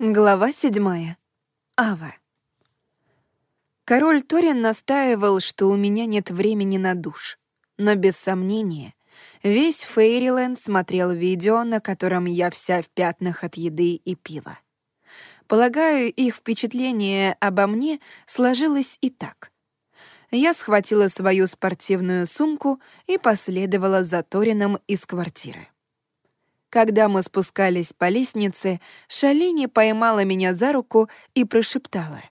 Глава седьмая. Ава. Король Торин настаивал, что у меня нет времени на душ. Но без сомнения, весь Фейриленд смотрел видео, на котором я вся в пятнах от еды и пива. Полагаю, их впечатление обо мне сложилось и так. Я схватила свою спортивную сумку и последовала за Торином из квартиры. Когда мы спускались по лестнице, Шалини поймала меня за руку и прошептала.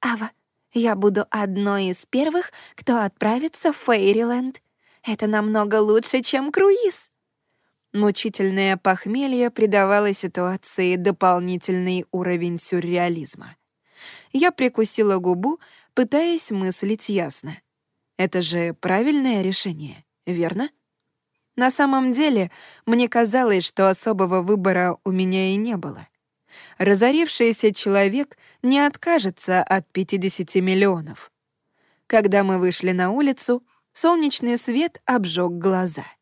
«Ава, я буду одной из первых, кто отправится в Фейриленд. Это намного лучше, чем круиз». Мучительное похмелье придавало ситуации дополнительный уровень сюрреализма. Я прикусила губу, пытаясь мыслить ясно. Это же правильное решение, верно? На самом деле, мне казалось, что особого выбора у меня и не было. Разорившийся человек не откажется от 50 миллионов. Когда мы вышли на улицу, солнечный свет обжег глаза —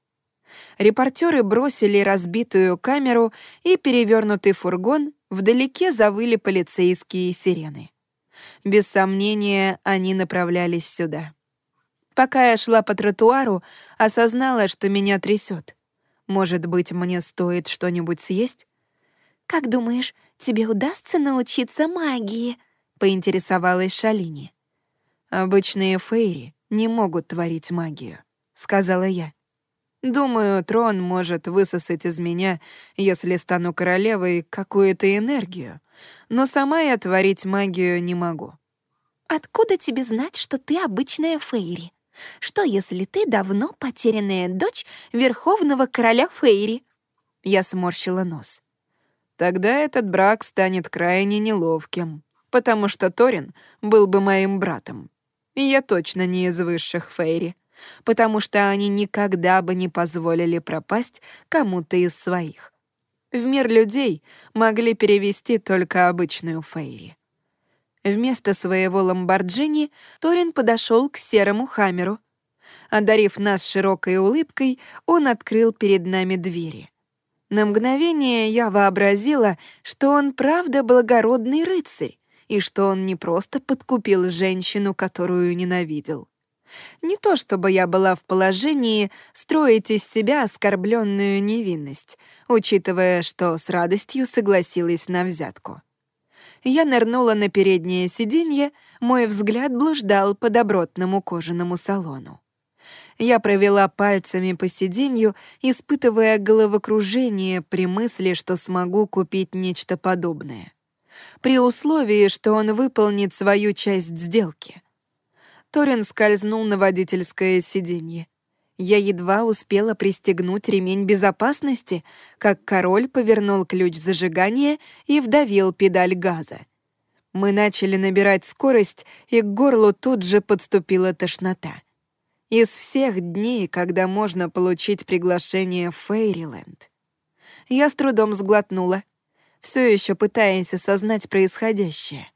Репортеры бросили разбитую камеру и перевернутый фургон, вдалеке завыли полицейские сирены. Без сомнения, они направлялись сюда. Пока я шла по тротуару, осознала, что меня трясет. Может быть, мне стоит что-нибудь съесть? «Как думаешь, тебе удастся научиться магии?» — поинтересовалась Шалини. «Обычные фейри не могут творить магию», — сказала я. Думаю, трон может высосать из меня, если стану королевой, какую-то энергию, но сама я творить магию не могу. Откуда тебе знать, что ты обычная Фейри? Что, если ты давно потерянная дочь Верховного Короля Фейри? Я сморщила нос. Тогда этот брак станет крайне неловким, потому что Торин был бы моим братом. И я точно не из высших Фейри потому что они никогда бы не позволили пропасть кому-то из своих. В мир людей могли перевести только обычную Фейри. Вместо своего ламборджини Торин подошел к серому хамеру. Одарив нас широкой улыбкой, он открыл перед нами двери. На мгновение я вообразила, что он правда благородный рыцарь, и что он не просто подкупил женщину, которую ненавидел. Не то чтобы я была в положении строить из себя оскорбленную невинность, учитывая, что с радостью согласилась на взятку. Я нырнула на переднее сиденье, мой взгляд блуждал по добротному кожаному салону. Я провела пальцами по сиденью, испытывая головокружение при мысли, что смогу купить нечто подобное. При условии, что он выполнит свою часть сделки — Торин скользнул на водительское сиденье. Я едва успела пристегнуть ремень безопасности, как король повернул ключ зажигания и вдавил педаль газа. Мы начали набирать скорость, и к горлу тут же подступила тошнота. Из всех дней, когда можно получить приглашение в Фейриленд. Я с трудом сглотнула, все еще пытаясь осознать происходящее.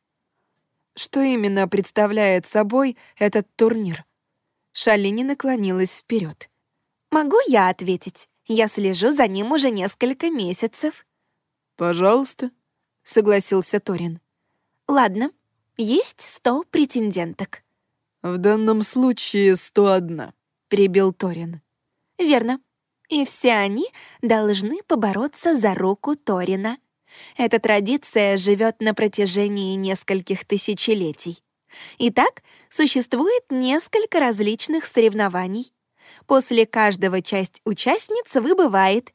Что именно представляет собой этот турнир? Шалини наклонилась вперед. «Могу я ответить? Я слежу за ним уже несколько месяцев». «Пожалуйста», — согласился Торин. «Ладно, есть сто претенденток». «В данном случае сто одна», — перебил Торин. «Верно. И все они должны побороться за руку Торина». Эта традиция живет на протяжении нескольких тысячелетий. Итак, существует несколько различных соревнований. После каждого часть участниц выбывает.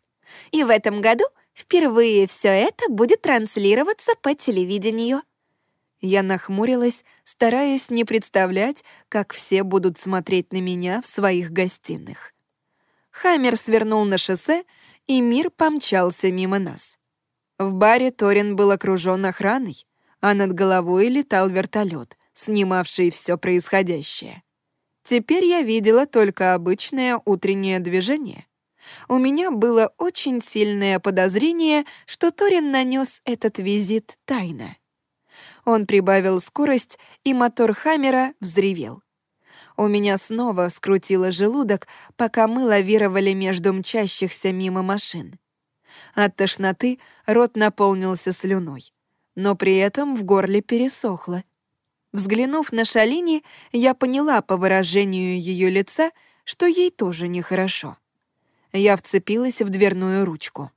И в этом году впервые все это будет транслироваться по телевидению. Я нахмурилась, стараясь не представлять, как все будут смотреть на меня в своих гостиных. Хаммер свернул на шоссе, и мир помчался мимо нас. В баре Торин был окружен охраной, а над головой летал вертолет, снимавший все происходящее. Теперь я видела только обычное утреннее движение. У меня было очень сильное подозрение, что Торин нанес этот визит тайно. Он прибавил скорость, и мотор Хаммера взревел. У меня снова скрутило желудок, пока мы лавировали между мчащихся мимо машин. От тошноты рот наполнился слюной. но при этом в горле пересохло. Взглянув на Шалини, я поняла по выражению ее лица, что ей тоже нехорошо. Я вцепилась в дверную ручку.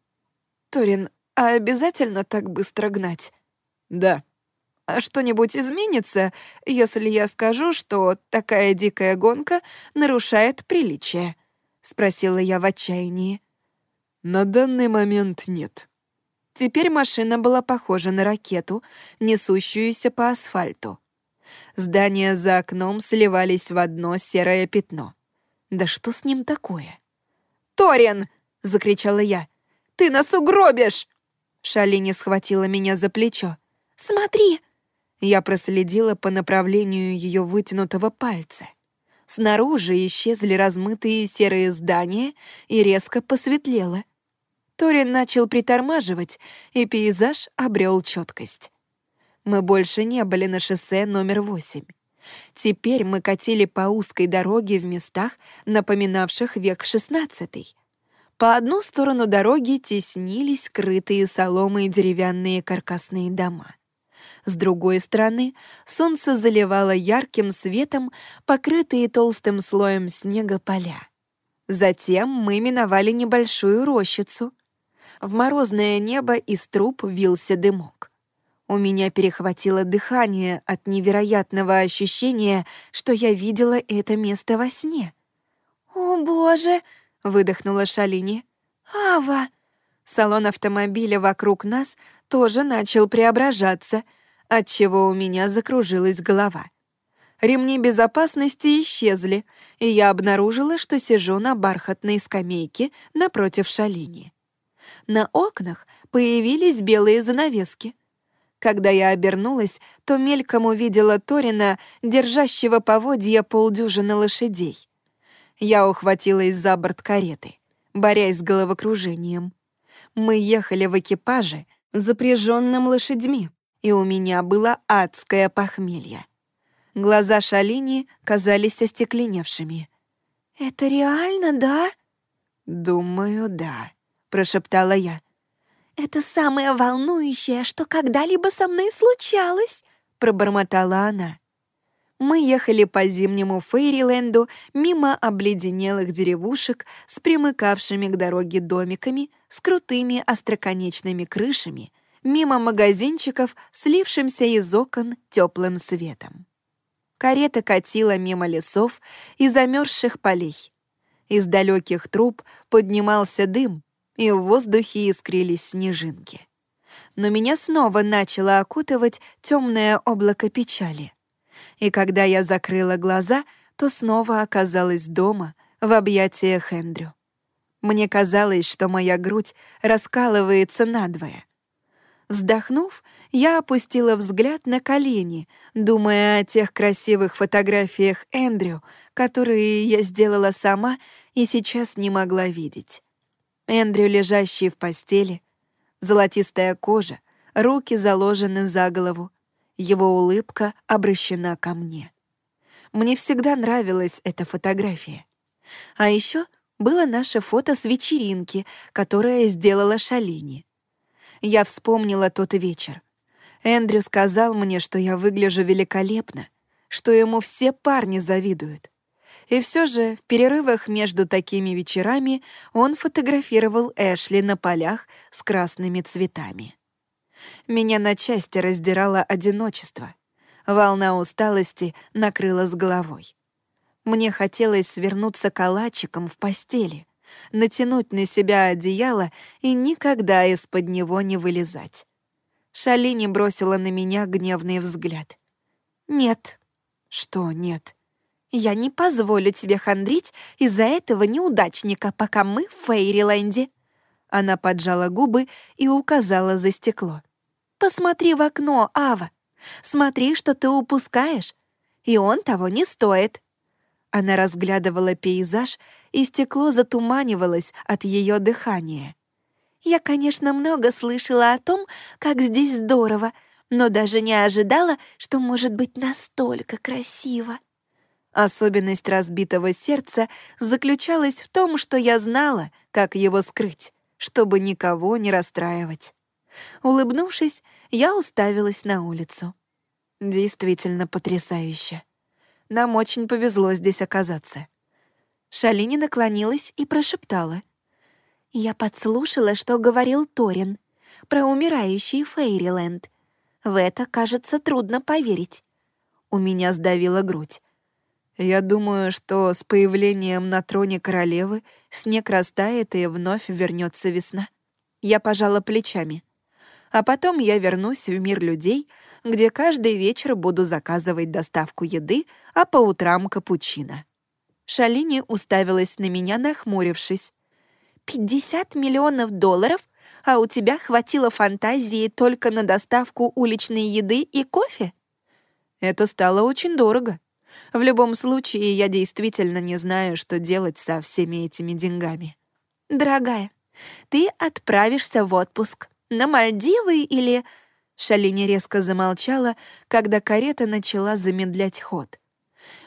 «Торин, а обязательно так быстро гнать?» «Да». «А что-нибудь изменится, если я скажу, что такая дикая гонка нарушает приличие?» — спросила я в отчаянии. «На данный момент нет». Теперь машина была похожа на ракету, несущуюся по асфальту. Здания за окном сливались в одно серое пятно. Да что с ним такое? «Торин!» — закричала я. «Ты нас угробишь!» Шалини схватила меня за плечо. «Смотри!» Я проследила по направлению ее вытянутого пальца. Снаружи исчезли размытые серые здания и резко посветлело. Торин начал притормаживать, и пейзаж обрел четкость. Мы больше не были на шоссе номер восемь. Теперь мы катили по узкой дороге в местах, напоминавших век XVI. По одну сторону дороги теснились крытые соломой деревянные каркасные дома. С другой стороны солнце заливало ярким светом покрытые толстым слоем снега поля. Затем мы миновали небольшую рощицу. В морозное небо из труб вился дымок. У меня перехватило дыхание от невероятного ощущения, что я видела это место во сне. «О, боже!» — выдохнула Шалини. «Ава!» Салон автомобиля вокруг нас тоже начал преображаться, отчего у меня закружилась голова. Ремни безопасности исчезли, и я обнаружила, что сижу на бархатной скамейке напротив Шалини. На окнах появились белые занавески. Когда я обернулась, то мельком увидела Торина, держащего поводья полдюжины лошадей. Я ухватилась за борт кареты, борясь с головокружением. Мы ехали в экипаже, запряженном лошадьми, и у меня было адское похмелье. Глаза Шалини казались остекленевшими. «Это реально, да?» «Думаю, да», — прошептала я. «Это самое волнующее, что когда-либо со мной случалось», — пробормотала она. Мы ехали по зимнему Фейриленду мимо обледенелых деревушек с примыкавшими к дороге домиками, с крутыми остроконечными крышами, мимо магазинчиков, слившимся из окон теплым светом. Карета катила мимо лесов и замерзших полей. Из далеких труб поднимался дым, и в воздухе искрились снежинки. Но меня снова начало окутывать темное облако печали. И когда я закрыла глаза, то снова оказалась дома, в объятиях Эндрю. Мне казалось, что моя грудь раскалывается надвое. Вздохнув, я опустила взгляд на колени, думая о тех красивых фотографиях Эндрю, которые я сделала сама и сейчас не могла видеть. Эндрю, лежащий в постели, золотистая кожа, руки заложены за голову, его улыбка обращена ко мне. Мне всегда нравилась эта фотография. А еще было наше фото с вечеринки, которое сделала Шалини. Я вспомнила тот вечер. Эндрю сказал мне, что я выгляжу великолепно, что ему все парни завидуют. И все же в перерывах между такими вечерами он фотографировал Эшли на полях с красными цветами. Меня на части раздирало одиночество. Волна усталости накрыла с головой. Мне хотелось свернуться калачиком в постели, натянуть на себя одеяло и никогда из-под него не вылезать. Шалини бросила на меня гневный взгляд. «Нет». «Что нет?» Я не позволю тебе хандрить из-за этого неудачника, пока мы в Фейриленде». Она поджала губы и указала за стекло. «Посмотри в окно, Ава. Смотри, что ты упускаешь. И он того не стоит». Она разглядывала пейзаж, и стекло затуманивалось от ее дыхания. «Я, конечно, много слышала о том, как здесь здорово, но даже не ожидала, что может быть настолько красиво». Особенность разбитого сердца заключалась в том, что я знала, как его скрыть, чтобы никого не расстраивать. Улыбнувшись, я уставилась на улицу. Действительно потрясающе. Нам очень повезло здесь оказаться. Шалини наклонилась и прошептала. «Я подслушала, что говорил Торин про умирающий Фейриленд. В это, кажется, трудно поверить». У меня сдавила грудь. Я думаю, что с появлением на троне королевы снег растает и вновь вернется весна. Я пожала плечами. А потом я вернусь в мир людей, где каждый вечер буду заказывать доставку еды, а по утрам капучино. Шалини уставилась на меня, нахмурившись. «Пятьдесят миллионов долларов? А у тебя хватило фантазии только на доставку уличной еды и кофе?» Это стало очень дорого. В любом случае, я действительно не знаю, что делать со всеми этими деньгами. «Дорогая, ты отправишься в отпуск. На Мальдивы или...» Шалини резко замолчала, когда карета начала замедлять ход.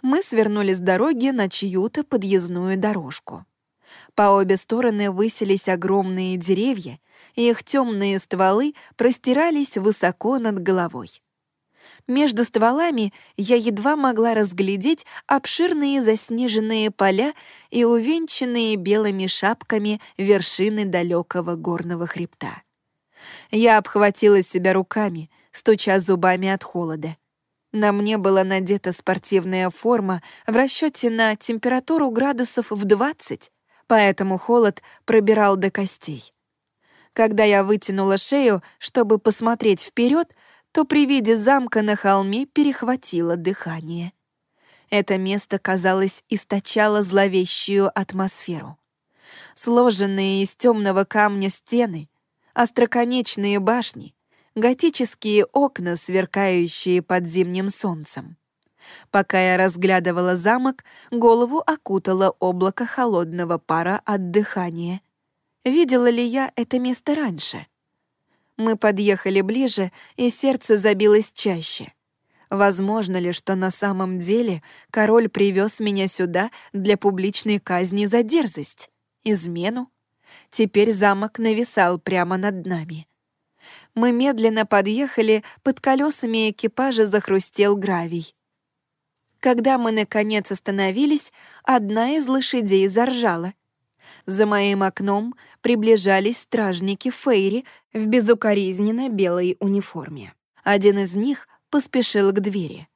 Мы свернули с дороги на чью-то подъездную дорожку. По обе стороны высились огромные деревья, и их темные стволы простирались высоко над головой. Между стволами я едва могла разглядеть обширные заснеженные поля и увенчанные белыми шапками вершины далекого горного хребта. Я обхватила себя руками, стуча зубами от холода. На мне была надета спортивная форма в расчете на температуру градусов в 20, поэтому холод пробирал до костей. Когда я вытянула шею, чтобы посмотреть вперед, то при виде замка на холме перехватило дыхание. Это место, казалось, источало зловещую атмосферу. Сложенные из темного камня стены, остроконечные башни, готические окна, сверкающие под зимним солнцем. Пока я разглядывала замок, голову окутало облако холодного пара от дыхания. Видела ли я это место раньше? Мы подъехали ближе, и сердце забилось чаще. Возможно ли, что на самом деле король привез меня сюда для публичной казни за дерзость? Измену? Теперь замок нависал прямо над нами. Мы медленно подъехали, под колесами экипажа захрустел гравий. Когда мы, наконец, остановились, одна из лошадей заржала. За моим окном приближались стражники Фейри в безукоризненно белой униформе. Один из них поспешил к двери.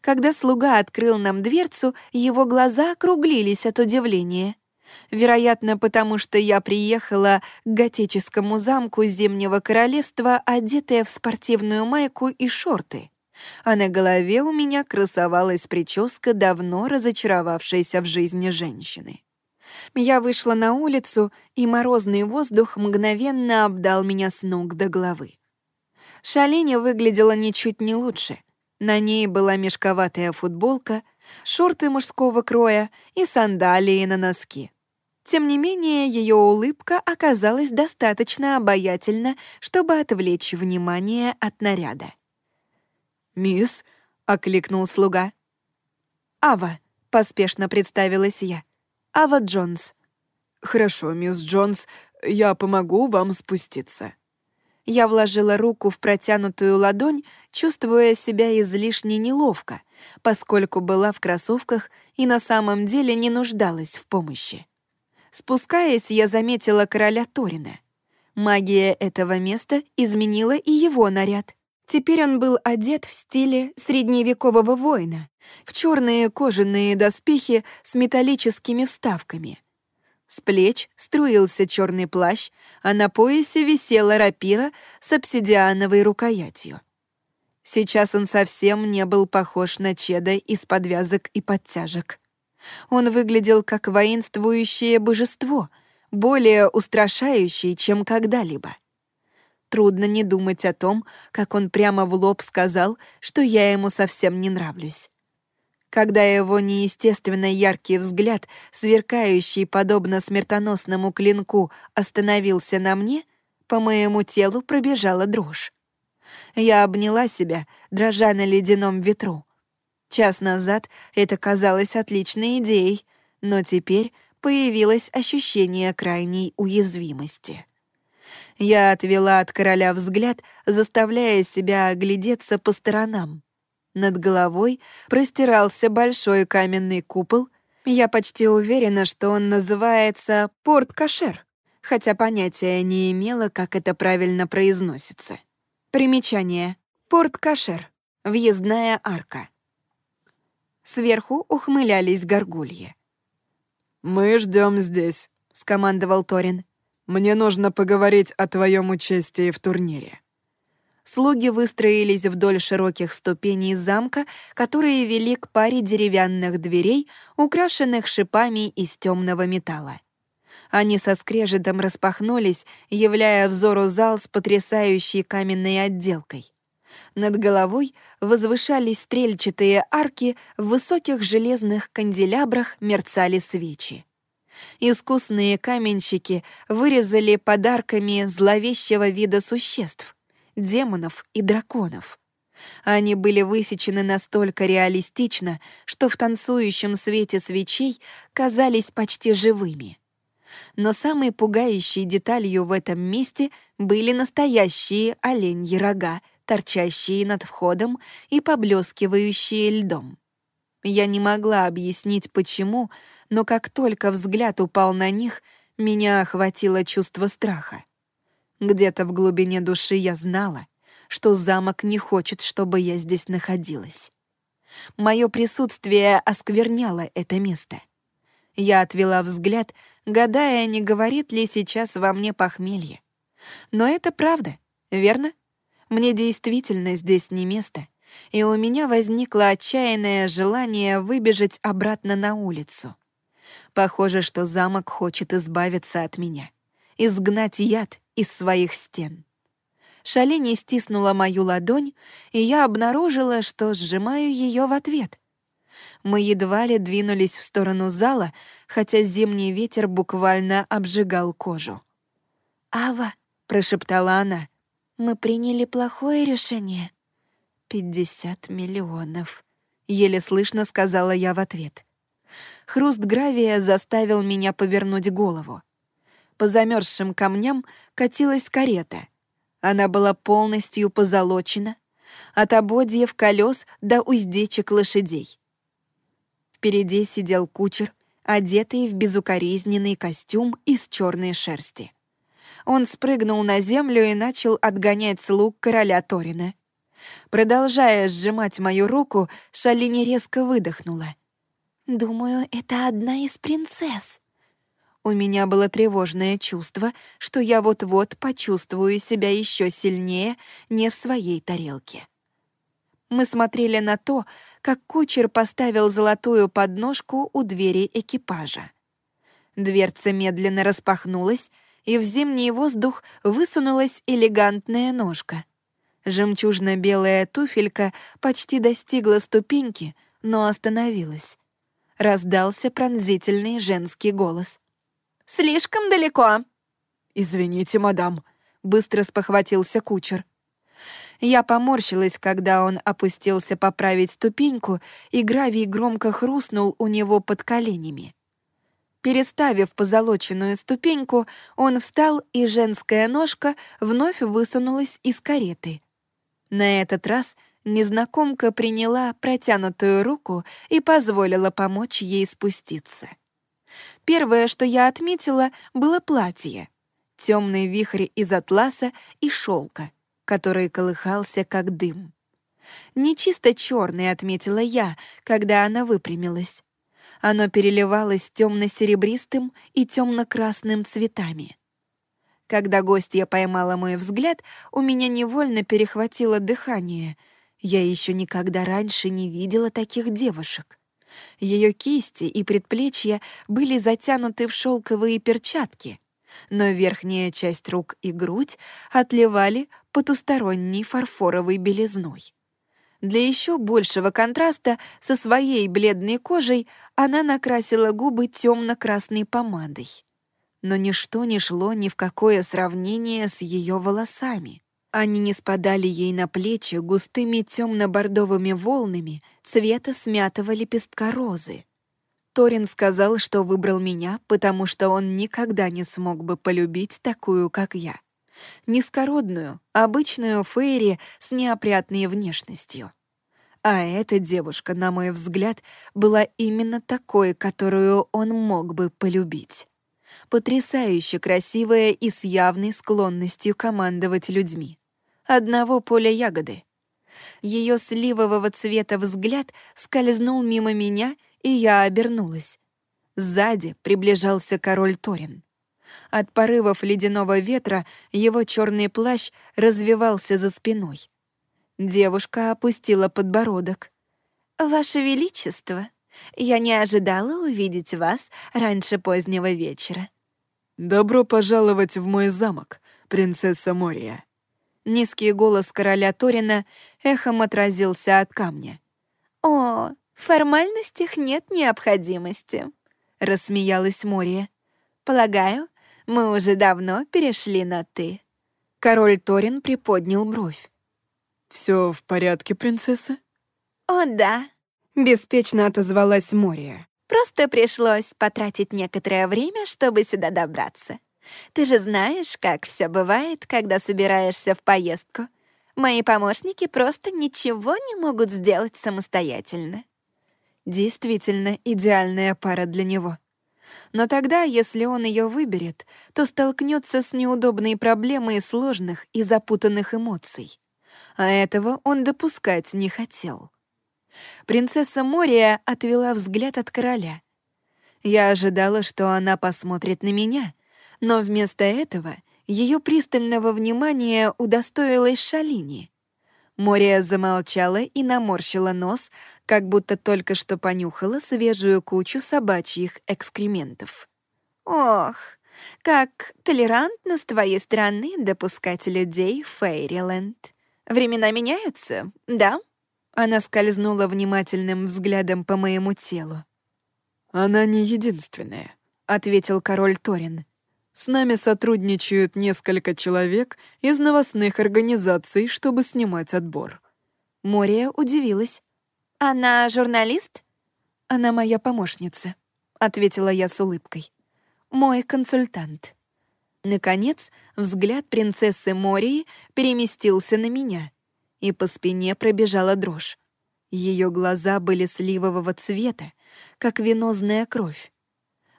Когда слуга открыл нам дверцу, его глаза округлились от удивления. Вероятно, потому что я приехала к готическому замку Зимнего Королевства, одетая в спортивную майку и шорты. А на голове у меня красовалась прическа давно разочаровавшейся в жизни женщины. Я вышла на улицу, и морозный воздух мгновенно обдал меня с ног до головы. Шалиня выглядела ничуть не лучше. На ней была мешковатая футболка, шорты мужского кроя и сандалии на носки. Тем не менее, ее улыбка оказалась достаточно обаятельна, чтобы отвлечь внимание от наряда. «Мисс», — окликнул слуга. «Ава», — поспешно представилась я. Ава Джонс. «Хорошо, мисс Джонс, я помогу вам спуститься». Я вложила руку в протянутую ладонь, чувствуя себя излишне неловко, поскольку была в кроссовках и на самом деле не нуждалась в помощи. Спускаясь, я заметила короля Торина. Магия этого места изменила и его наряд. Теперь он был одет в стиле средневекового воина, в черные кожаные доспехи с металлическими вставками. С плеч струился черный плащ, а на поясе висела рапира с обсидиановой рукоятью. Сейчас он совсем не был похож на чеда из подвязок и подтяжек. Он выглядел как воинствующее божество, более устрашающее, чем когда-либо. Трудно не думать о том, как он прямо в лоб сказал, что я ему совсем не нравлюсь. Когда его неестественно яркий взгляд, сверкающий подобно смертоносному клинку, остановился на мне, по моему телу пробежала дрожь. Я обняла себя, дрожа на ледяном ветру. Час назад это казалось отличной идеей, но теперь появилось ощущение крайней уязвимости. Я отвела от короля взгляд, заставляя себя оглядеться по сторонам. Над головой простирался большой каменный купол. Я почти уверена, что он называется «Порт-Кашер», хотя понятия не имела, как это правильно произносится. Примечание. Порт-Кашер. Въездная арка. Сверху ухмылялись горгульи. «Мы ждем здесь», — скомандовал Торин. «Мне нужно поговорить о твоем участии в турнире». Слуги выстроились вдоль широких ступеней замка, которые вели к паре деревянных дверей, украшенных шипами из темного металла. Они со скрежетом распахнулись, являя взору зал с потрясающей каменной отделкой. Над головой возвышались стрельчатые арки, в высоких железных канделябрах мерцали свечи. Искусные каменщики вырезали подарками зловещего вида существ — демонов и драконов. Они были высечены настолько реалистично, что в танцующем свете свечей казались почти живыми. Но самой пугающей деталью в этом месте были настоящие оленьи рога, торчащие над входом и поблескивающие льдом. Я не могла объяснить, почему, но как только взгляд упал на них, меня охватило чувство страха. Где-то в глубине души я знала, что замок не хочет, чтобы я здесь находилась. Мое присутствие оскверняло это место. Я отвела взгляд, гадая, не говорит ли сейчас во мне похмелье. Но это правда, верно? Мне действительно здесь не место, и у меня возникло отчаянное желание выбежать обратно на улицу. Похоже, что замок хочет избавиться от меня, изгнать яд из своих стен. Шалини стиснула мою ладонь, и я обнаружила, что сжимаю ее в ответ. Мы едва ли двинулись в сторону зала, хотя зимний ветер буквально обжигал кожу. «Ава», — прошептала она, мы приняли плохое решение. «Пятьдесят миллионов», — еле слышно сказала я в ответ. Хруст гравия заставил меня повернуть голову. По замерзшим камням катилась карета. Она была полностью позолочена, от ободьев колес до уздечек лошадей. Впереди сидел кучер, одетый в безукоризненный костюм из черной шерсти он спрыгнул на землю и начал отгонять слуг короля Торина. Продолжая сжимать мою руку, Шалини резко выдохнула. «Думаю, это одна из принцесс». У меня было тревожное чувство, что я вот-вот почувствую себя еще сильнее, не в своей тарелке. Мы смотрели на то, как кучер поставил золотую подножку у двери экипажа. Дверца медленно распахнулась, и в зимний воздух высунулась элегантная ножка. Жемчужно-белая туфелька почти достигла ступеньки, но остановилась. Раздался пронзительный женский голос. «Слишком далеко!» «Извините, мадам», — быстро спохватился кучер. Я поморщилась, когда он опустился поправить ступеньку, и гравий громко хрустнул у него под коленями. Переставив позолоченную ступеньку, он встал, и женская ножка вновь высунулась из кареты. На этот раз незнакомка приняла протянутую руку и позволила помочь ей спуститься. Первое, что я отметила, было платье. Темный вихрь из атласа и шелка, который колыхался как дым. Не чисто черный, отметила я, когда она выпрямилась. Оно переливалось темно-серебристым и темно-красным цветами. Когда гостья поймала мой взгляд, у меня невольно перехватило дыхание. Я еще никогда раньше не видела таких девушек. Ее кисти и предплечья были затянуты в шелковые перчатки, но верхняя часть рук и грудь отливали потусторонней фарфоровой белизной. Для еще большего контраста со своей бледной кожей она накрасила губы темно-красной помадой. Но ничто не шло ни в какое сравнение с ее волосами. Они не спадали ей на плечи густыми темно-бордовыми волнами цвета смятого лепестка розы. Торин сказал, что выбрал меня, потому что он никогда не смог бы полюбить такую, как я. Низкородную, обычную Фейри с неопрятной внешностью. А эта девушка, на мой взгляд, была именно такой, которую он мог бы полюбить. Потрясающе красивая и с явной склонностью командовать людьми. Одного поля ягоды. Ее сливового цвета взгляд скользнул мимо меня, и я обернулась. Сзади приближался король Торин. От порывов ледяного ветра его черный плащ развивался за спиной. Девушка опустила подбородок. «Ваше Величество, я не ожидала увидеть вас раньше позднего вечера». «Добро пожаловать в мой замок, принцесса Мория». Низкий голос короля Торина эхом отразился от камня. «О, в формальностях нет необходимости», — рассмеялась Мория. «Полагаю, мы уже давно перешли на «ты». Король Торин приподнял бровь. Все в порядке, принцесса?» «О, да», — беспечно отозвалась Мория. «Просто пришлось потратить некоторое время, чтобы сюда добраться. Ты же знаешь, как все бывает, когда собираешься в поездку. Мои помощники просто ничего не могут сделать самостоятельно». Действительно идеальная пара для него. Но тогда, если он ее выберет, то столкнется с неудобной проблемой сложных и запутанных эмоций. А этого он допускать не хотел. Принцесса Мория отвела взгляд от короля. Я ожидала, что она посмотрит на меня, но вместо этого ее пристального внимания удостоилась Шалини. Мория замолчала и наморщила нос, как будто только что понюхала свежую кучу собачьих экскрементов. «Ох, как толерантно с твоей стороны допускать людей в Фейриленд. Времена меняются, да?» Она скользнула внимательным взглядом по моему телу. «Она не единственная», — ответил король Торин. «С нами сотрудничают несколько человек из новостных организаций, чтобы снимать отбор». Мория удивилась. «Она журналист?» «Она моя помощница», — ответила я с улыбкой. «Мой консультант». Наконец, взгляд принцессы Мории переместился на меня, и по спине пробежала дрожь. Ее глаза были сливового цвета, как венозная кровь.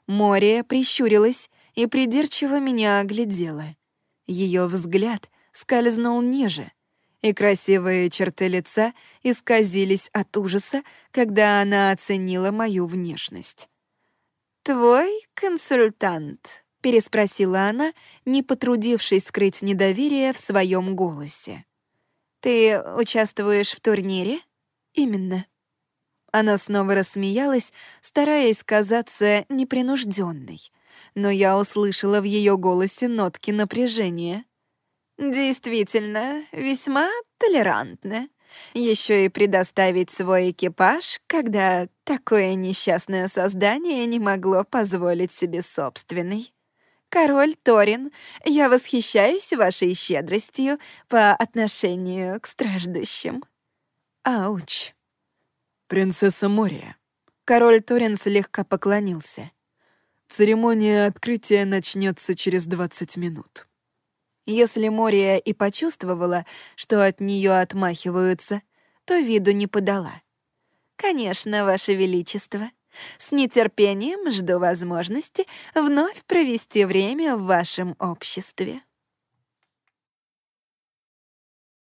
Мория прищурилась и придирчиво меня оглядела. Ее взгляд скользнул ниже — и красивые черты лица исказились от ужаса, когда она оценила мою внешность. «Твой консультант?» — переспросила она, не потрудившись скрыть недоверие в своем голосе. «Ты участвуешь в турнире?» «Именно». Она снова рассмеялась, стараясь казаться непринужденной, но я услышала в ее голосе нотки напряжения. Действительно, весьма толерантно. Еще и предоставить свой экипаж, когда такое несчастное создание не могло позволить себе собственный. Король Торин, я восхищаюсь вашей щедростью по отношению к страждущим. Ауч. Принцесса Мория. Король Торин слегка поклонился. Церемония открытия начнется через 20 минут. Если Мория и почувствовала, что от нее отмахиваются, то виду не подала. «Конечно, Ваше Величество. С нетерпением жду возможности вновь провести время в вашем обществе».